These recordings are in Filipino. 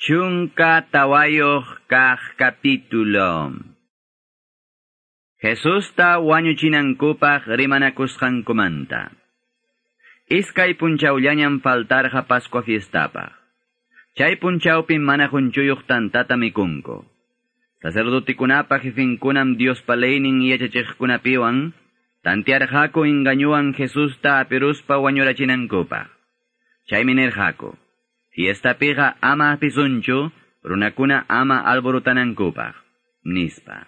Chunka tawayoh kah kapitulo. Jesus ta wanyuchinankupah rimanakusqankumanta. Iskay punchawllañam faltarqa Pascua fiestapaq. Chay punchawpi mana junchuyuq tantata mikunko. Sacerdotikunapaq jefinkunam Dios palaynin yachachiqkunapiwan, tantiarqaku ingañuwan Jesusta apiruspa wañurachinankupaq. Y esta pija ama a Pizuncho, runakuna ama alborotanankupa, nispa.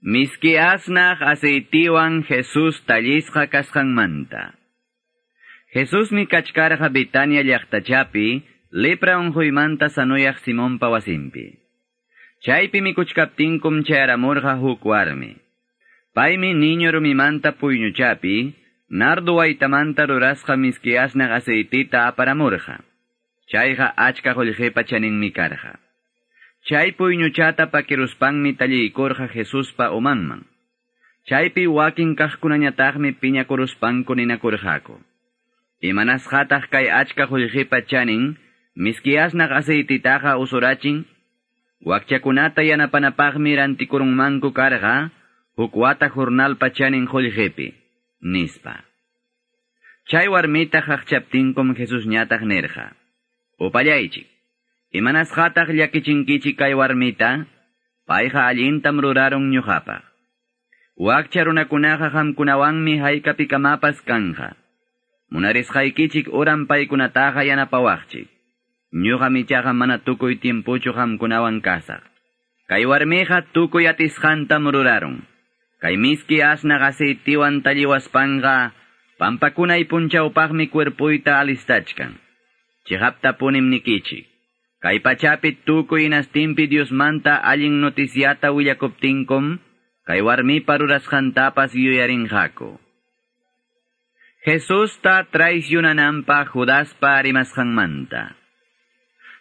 Miski asnaj aceitiwan Jesús talisja kasjanmanta. Jesús mi kachkarja Bitania llaqtachapi, lepra unhuymanta sanuyaj Simón pawasimpi. Chaypi mi kuchkaptinkum chayaramurja huk warmi. Paimi niño rumimanta puyñuchapi, nardu aitamanta rurasja miski asnaj aceitita aparamurja. Chayqa achka qullqipa chaninmi karqa. Chay puyñuchata pakiruspanmi tallikurqa Jesuspa umanman. Chaypi wakin kaqkunañataqmi piñakuruspanku ninakurqaku. Imanasqataq kay achka qullqipa chanin, miskiasnaq aceititaqa usurachin, wakchakunata yanapanapaqmi rantikurunmanku karqa, huk wata jornalpa chanin qullqipi, nispa. Chay warmita haqchaptinkum Jesus ñataq nerqa. Upallaychik. Imanasqataq llakichinkichik kay warmita, payqa allintam ruraron ñuqapaq. Wakcha runakunaqa hamkunawanmi haykapikamapas kanja. Munarisqaykichik uran paykunataqa yanapawaqchik. Ñuqa michaqa mana tukuy tiempuchu hamkunawan kasaq. Kay warmiqa tukuy atisqantam ruraron. Kay miski asnaq aceitiwan talliwaspanqa, pampakunay punchawpaqmi cuerpuyta alistachkan. Chihapta punim nikichi. Kay pachapit tukuy inastimpi Diosmanta allin noticiata willakuptinkom, kay warmi parurasqantapas yuyarinqaku. Jesus ta traicionanampa Judaspa rimasqanmanta.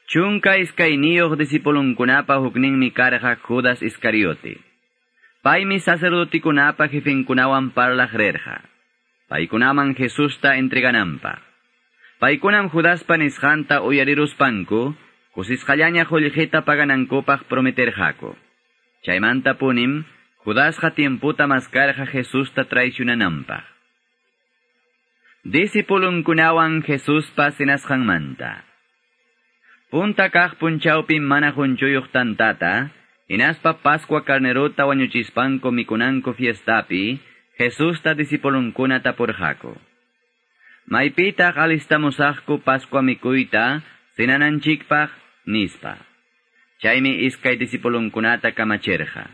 Chunka iskayniyuq disipulunkunapa hukninmi karqa Judas Iscariote. Paymi sacerdotikunapa jefinkunawan parlaq rirqa. Paykunaman Jesusta entreganampa. Paikunam judaspan janta uyareruspanku, kusisqallaña joljeta paganankopaj prometerjako. Chaymanta punim, judasqa tiemputa maskarja Jesusta traicionanampaj. Disipulunkunawan Jesuspa sinasqanmanta. Punta kaq punchawpin mana junchuyuq tantata, Inaspa Pascua Carnerota Wañuchispanco Micunanco Fiestapi, Jesús ta disipolunkunata por Jaco. Maypitaq alistamusaqku Pascua mikuyta, sinananchikpaq nispa. Chaymi iskay disipulunkunata kamachirqa.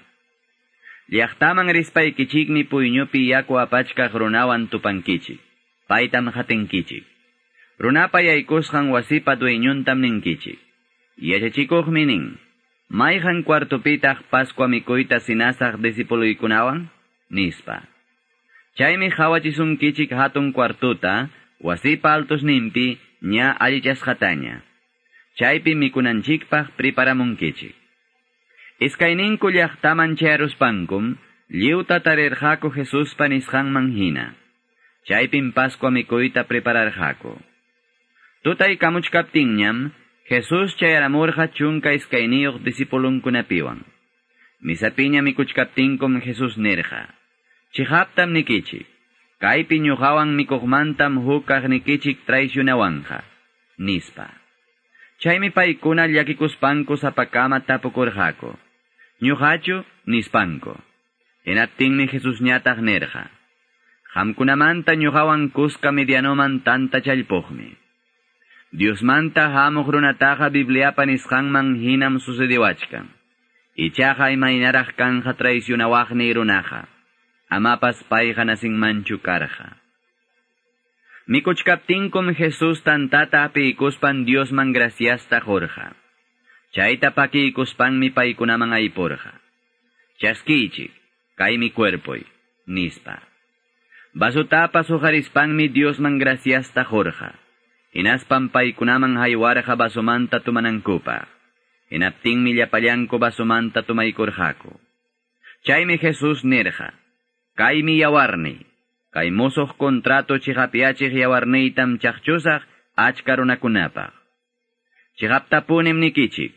Llaqtaman rispaykichikmi puyñupi yaku apachkaq runawan tupankichik. Paytam hatinkichik. Runapa yaykusqan wasipa dueñuntam ninkichik. Yachachikuqmi nin. Mayhan kwartupitaq Pascua mikuyta sinasaq disipuluykunawan? Nispa. Chaymi hawachisunkicik hatun kwartuta, wasipa altusninpi, ña allichasqataña. Chaypi mikunanchikpaq preparamunkichik. Iskayninku llaqtaman chayaruspankum, lliwta tarirqaku Jesuspa nisqanman hina. Chaypin Pascua mikuyta prepararqaku. Tutay kamuchkaptinñam, Jesus chayaramurqa chunka iskayniyuq disipulunkunapiwan. Misapiña mikuchkaptinkum Jesus nirqa. Chihaptam nikichik. Kaypi ñuqawan mikuqmantam hukaq nikichik traicionawanqa. Nispa. Chaymi paykuna llakikuspanku sapakama tapukurqaku. Ñuqachu nispanko. Hinaptinmi Jesus ñataq nirqa. Hamkunamanta ñuqawan kuska medianoman tanta challpuqmi. Diosmanta hamuq runataqa Bibliapa nisqanman hinam sucediwachkan. Ichaqa imaynaraq kanja traicionawaqni runaqa. amapas paiganasingmanchu karja. Mikuchkaptinkum Jesús tantata apiikuspan Diosman graciasta jorja. Chaita pakiikuspan mi paikunaman aiporja. Chasquichik, kai mi cuerpoi, nispa. Basutapa sujarispan mi Diosman graciasta jorja. Inaspan paikunaman haiwarja basumanta tumanankupa. Inaptin mi llapayanko basumanta tumaykorjako. Chaime Jesús nerja. Kaymi yawarni. Kay musuq kontrato chihapiachik yawarniytam chaqchusaq achka runakunapaq. Chikaptapunim ni kichik.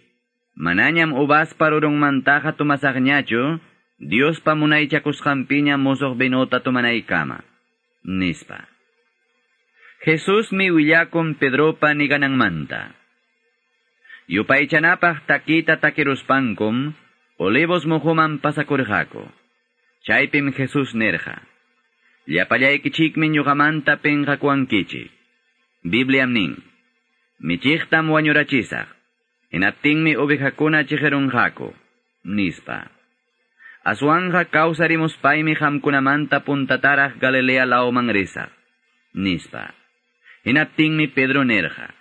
Mananyam ubas parurong mantaja tumasaknyacho, Dios pamunay chakuskampiña musok binota tumanay kama. Nispa. Jesus mi willakum Pedropa ni ganang manta. Yupaychanapaj takita takiruspankum, olivos muhuman pasakurjako. Chaipim Jesús Nerja. Yapayaikichikmin yugamanta penjakuankichi. Bibliam nin. Michichtam wañurachisaj. Enaptinmi ovejakuna chijerunjaku. Nispa. Aswanja kausarimuspaimi hamkunamanta puntataraj Galilea laomangresaj. Nispa. Enaptinmi Pedro Nerja.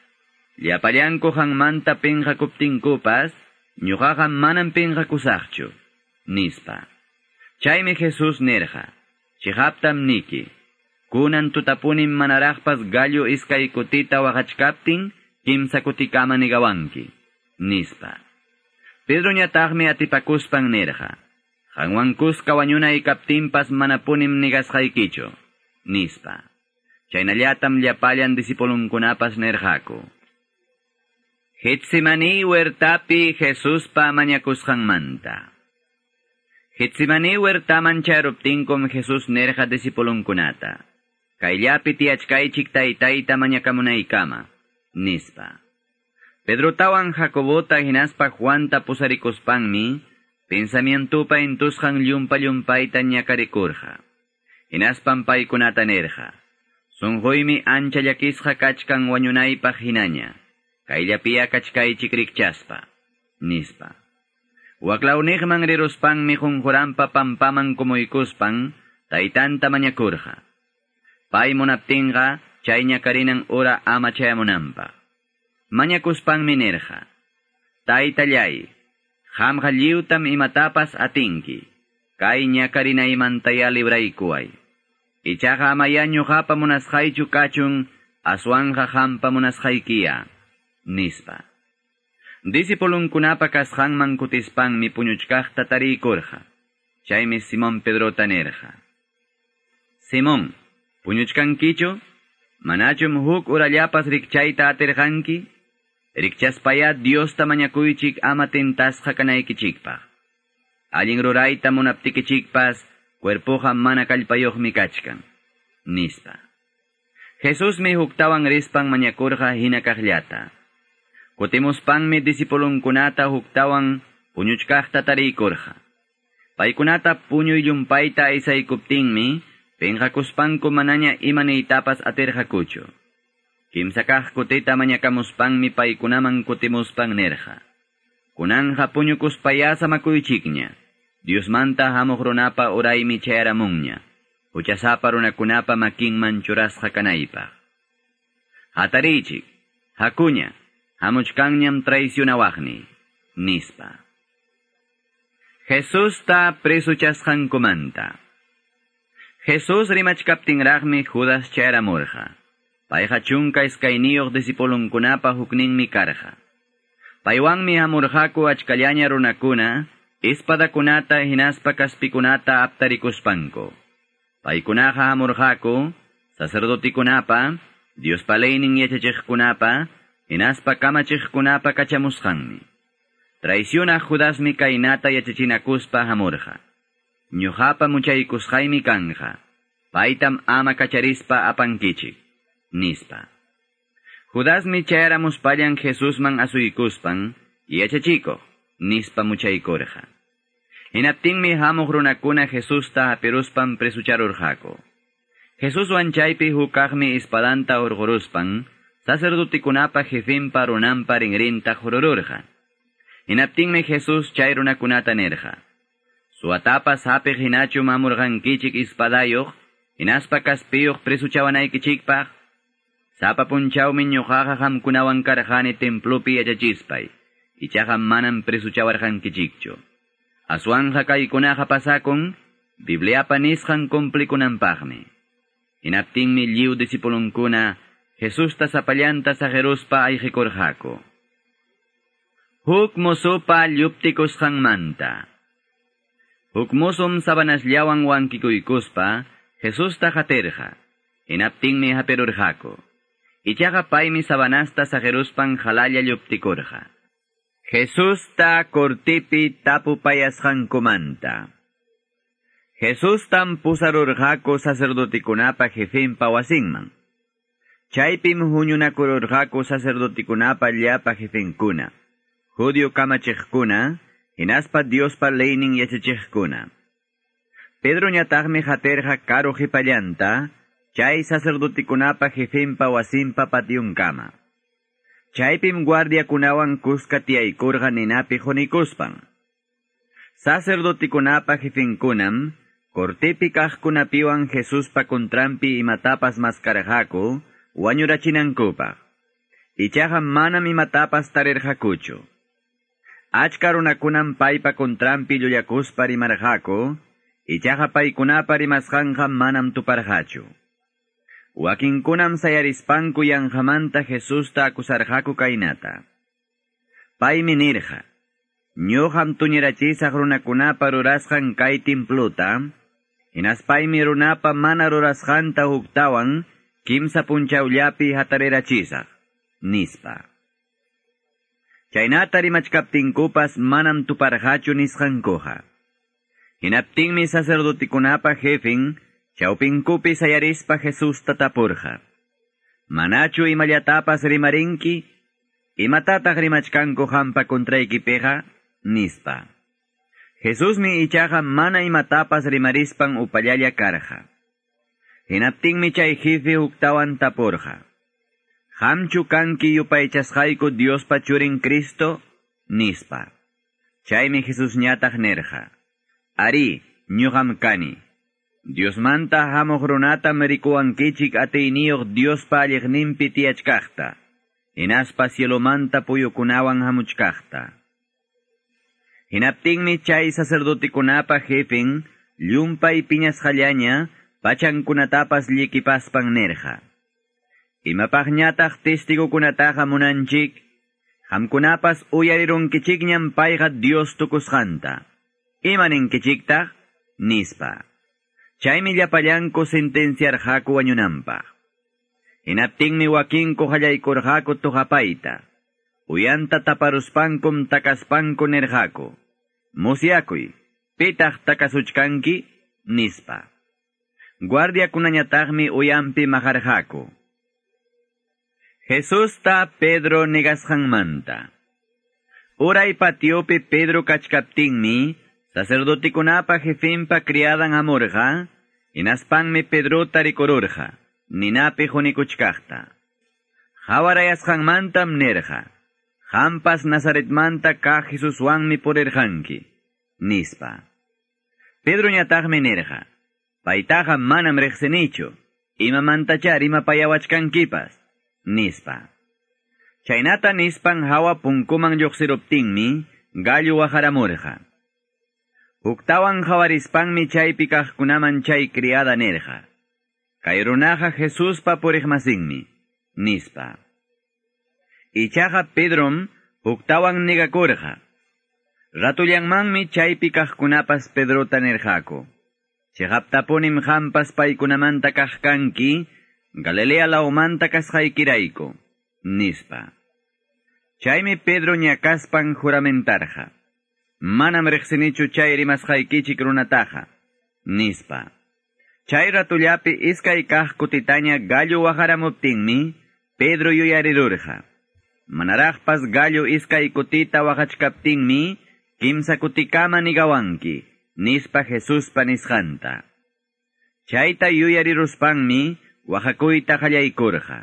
Llapayanko hanmanta penjakuptinkupas, ñujajan manan penjakusajchu. Nispa. Chaymi Jesus nerja. Chihaptam niki. Kunan tutapunin manarajpas gallo iskay kutita waqachkaptin, kimsa kutikama nigawanki. Nispa. Pedro ñataqmi atipakuspan nerja. Hanwankus kawanyunay kaptimpas manapunim nigasqaykichu. Nispa. Chaynallatam llapallan disipulunkunapas nerjako. Hitsimani huertapi Jesus pa manta. Hitsimani huertaman charuptinkom Jesus nerja disipulunkunata. Kayllapi tiachkaychik taytayta mañakamunaykama. Nispa. Pedro tawan Jacobota hinaspa Juanta pusarikuspanmi, pensamientupa intusjan llumpa llumpayta ñakarikurja. Hinaspan paykunata nerja. Sunjoymi ancha llakisqa kachkan wañunaypaq hinaña, kayllapiya kachkaychik rikchaspa, nispa. Waklawnigman riruspanmi junjurampa pampaman kumuykuspan, taytanta mañakurja. Pay munaptinqa, chay ñakarinan ura ama chayamunanpaq. Mañakuspanmi nerja. Taytallay, hamqa lliwtam imatapas atinki, kay ñakarinaymantaya libraykuway. Ichaqa amayaño hapa munasqaychu kachun, aswanja hampa munasqaykiya, nispa. Disipulunkunapa kasqanman kutispanmi puñuchkaqta tarikurqa. Chaymi Simón Pedrota nerja. Simón, puñuchkankichu? Manachum huk urallapas rikchayta atirqanki? Rikchaspaya Diosta mañakuychik ama tentasqa kanaykichikpaq. Allin rurayta munaptikichikpas, cuerpoja mana kallpayoqmi kachkan, nispa. Jesus mi huktawan rispan mañakurja hinakaqllata. Kutimuspanmi disipulunkunata huktawan puñuchkaqta tarikurja. Paykunata puñuy yumpayta isaykuptinmi, penjakuspanku manaña imanaytapas atirjakuchu. Kimsakaj kutita mañakamuspanmi paykunaman kutimuspan nerja. Kunanja puñukuspayasa makuychikña. Dios manta hamuq runapa uraymi chayaramunña. Huchasapa runakunapa makinman churasqa kanaypaq. Hatarichik, hakuña, hamuchkanñam traicionawaqni, nispa. Jesus ta presuchasqankumanta. Jesus rimachkaptinraqmi Judas chayramurqa. Payqa chunka iskayniyuq disipulunkunapa hukninmi karqa. Paywanmi hamurqaku achkallaña runakuna, Ispadakunata hinaspa kaspikunata aptarikuspanko. Paykunaqa hamurqaku, sacerdotikunapa, Dios palaynin yachachiqkunapa, hinaspa kamachiqkunapa kachamusqanmi. Traicionaj Judasmi kainata yachachinakuspa hamurqa. Ñuqapa muchaykusqaymi kanja. Paytam ama kacharispa apankichik. Nispa. Judasmi chayaramuspallan Jesusman asuykuspan, yachachiko nispa muchaykurqa. Hinaptinmi hamuq runakuna Jesusta apiruspan presucharurqaku. Jesus wanchaypi hukaqmi ispadanta sacerdote conapa jefem paronampar enrenta jorororja. Enaptinme Jesús chairona kunata nerja. Suatapa sape hinacho mamurgan kichik ispadayoh, enaspa caspeoh presuchabanay kichikpah, sapa punchao miñojaja hamkunawan karjane templopi ayachispay, ichajam manan presuchabarjan kichikcho. Asuanja kaikunaja pasakon, bibliapa nisjan komplikunampajme. Enaptinme liu disipolonkuna, Jesús tasapallanta sajeruspa aijikorjako. Huk mosopa lluptikos manta. Huk mosom sabanasllawan wankikuykuspa Jesús tajaterja. Inaptinmi haperorjako. Ichaga paimi sabanasta sajeruspan jalalla lluptikorja. Jesús ta cortipi tapu payasjankomanta. Jesús tan pusarorjako sacerdotikunapa jefin pawasinman. Chaypim huñunakururqaku sacerdotikunapa llapa jefinkuna. Judio kamachiqkuna, hinaspa Diospa leynin yachachiqkuna. Pedro ñataqmi haterqa karo hipallanta, chay sacerdotikunapa jefimpa wasimpa patiunkama. Chaypim guardiakunawan kuska tiyaykurqa ninapi hunikuspan. Sacerdotikunapa jefinkunam, kortipi kaqkunapiwan Jesuspa kontrampi imatapas maskaraqaku, wañurachinankupaq. Ichaqa manam imatapas tarirqakuchu. Achka runakunam paypa kuntrampi llullakuspa rimarqaku, ichaqa paykunapa rimasqanqa manam tuparqachu. Wakinkunam sayarispanku yanqamanta Jesusta akusarqaku kaynata. Paymi nirqa. Ñuqam tuñirachisaq runakunapa rurasqan kay timpluta, hinaspaymi runapa mana rurasqanta huktawan kimsa punchawllapi hatarirachisaq, nispa. Chaynata rimachkaptinkupas manam tuparqachu nisqankuqa. Hinaptinmi sacerdotikunapa jefin, Chawpinkupi sayarispa Jesus tatapurja. Manachu imallatapas rimarinki, imatataq rimachkanku hampa kontraykipiqa, nispa. Jesusmi ichaqa mana imatapas rimarispan upallalla karja. hinaptinmichaykipi huktawan tapurqa. Qamchu kanki yupaychasqayku Diospa churin Cristo nispa. Chaymi Jesusñataq nirqa. Ari, ñuqam kani. Diosmanta hamuq runatam rikuwankichik atayniyuq Diospa alliqninpi tiyachkaqta. Hinaspa cielomanta puyukunawan hamuchkaqta. Hinaptinmi chay sacerdotikunapa jefin, llumpay piñasqallaña, pachankunatapas llikipaspan nerja. Imapaqñataq testigukunataqa munanchik, hamkunapas uyarirunkichikñam payqa Dios tukusqanta. Imaninkichiktaq, nispa. Chaymi llapallanku sentenciarqaku wañunanpaq. Hinaptinmi wakinko qallaykurqaku tuhapayta. Uyanta taparuspankum takaspanku nerqaku. Musyakuy, pitaq takasuchkanki, nispa. Guardiakunañataqmi uyanpi majarqaku. Jesusta Pedro negasqanmanta. Uray patiopi Pedro kachkaptinmi, Sacerdotikunapa jefimpa criadan amorja, inaspanmi Pedrota rikorurja, ninapi junikuchkaqta. Hawarayasqanmantam nerja, hampas Nazaretmanta ka Jesuswanmi purirjanki, nispa. Pedro ñataqmi nerja, Paytaja manam reksinichu, ima mantachar ima payawachkankipas, nispa. Chaynata nispan hawa punkuman lloqsiruptinmi, gallu wajaramurja. Uktawan hawarispanmi chaypi kajkunaman chay criada nerja. Kay runaja Jesuspa purigmasinmi, nispa. Ichaja Pedrom uktawan nigakurja. Ratullanmanmi chaypi kajkunapas Pedrota nerjako. Chihaptapunim hampas paykunamanta kaqkanki, Galilea laumanta kasqaykirayko, nispa. Chaymi Pedro ñakaspan juramentarja. Manam riqsinichu chay rimasqaykichik runataqa, nispa. Chay ratullapi iskay kaq kutitaña gallo wajaramuptinmi, Pedro yuyarirurja. Manaraqpas gallo iskay kutita waqachkaptinmi, kimsa kutikama nigawanki, nispa Jesuspa nishanta. Chayta yuyariruspanmi Oaxacuita qallaykurqa.